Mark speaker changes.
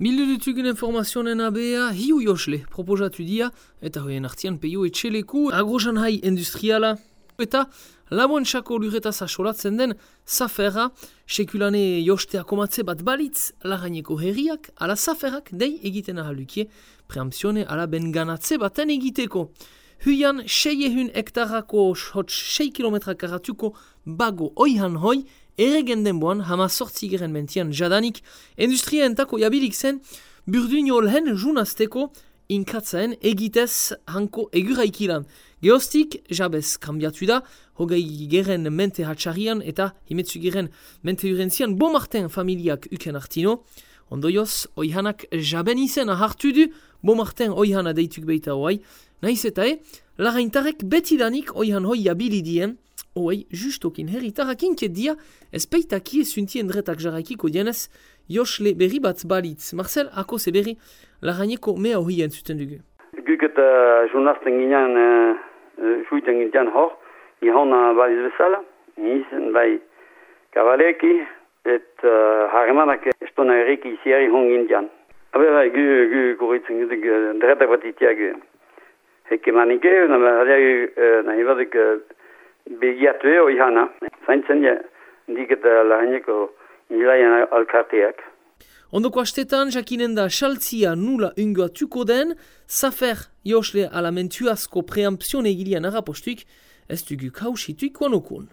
Speaker 1: Milde dutugun informazionen abea, hiu josle proposatu dia, eta hoien artian peio etxeleku, agrojan hai industriala, eta lamoentsako lurretaz asolatzen den zaferra, sekulane jostea komatze bat balitz, lagaineko herriak, ala zaferrak dei egiten ahalukie, preampzione ala benganatze baten egiteko. Huian, sei ehun hektarako hotz sei kilometra karatuko bago oihan hoi, ere gendenboan hama sortzi geren mentian jadanik, industria entako jabilik zen, burdun jolhen junazteko inkatzaen egitez hanko eguraikilan. Geostik, jabez kambiatu da, hogei geren mente hatxarian eta himetzu geren mente urentzian bomarten familiak uken artino, Ondoioz, oihanak jaben izena hartu du, bomarten oihana deituk beita hoai, Naiz eta e, lagaintarek betidanik oihan hoi abilidien, oei, justokin herritarakin dia, ez peitaki esuntien dretak jarraikiko dienez, Josle berri bat balitz. Marcel, ako ze berri, lagaineko mea hoi entzuten dugu.
Speaker 2: Guk eta journazten ginean, uh, juiten ginean hor, ihona baliz bezala, nizen bai kabaleki, et uh, harremanak estona erreki iziari hongin dian. Habe bai, gu, gu, kuritzen, dretak bat itiak, hekemanike, nahi badik begiatu eo ihana. Zaintzen ja, diketa lahaineko nilaian alkarteak.
Speaker 1: Ondoko astetan, jakinen da saltzia nula ungoatuko den, zafer josle ala mentuazko preampzione gilian arapostuik, ez dugu kausituik wanokun.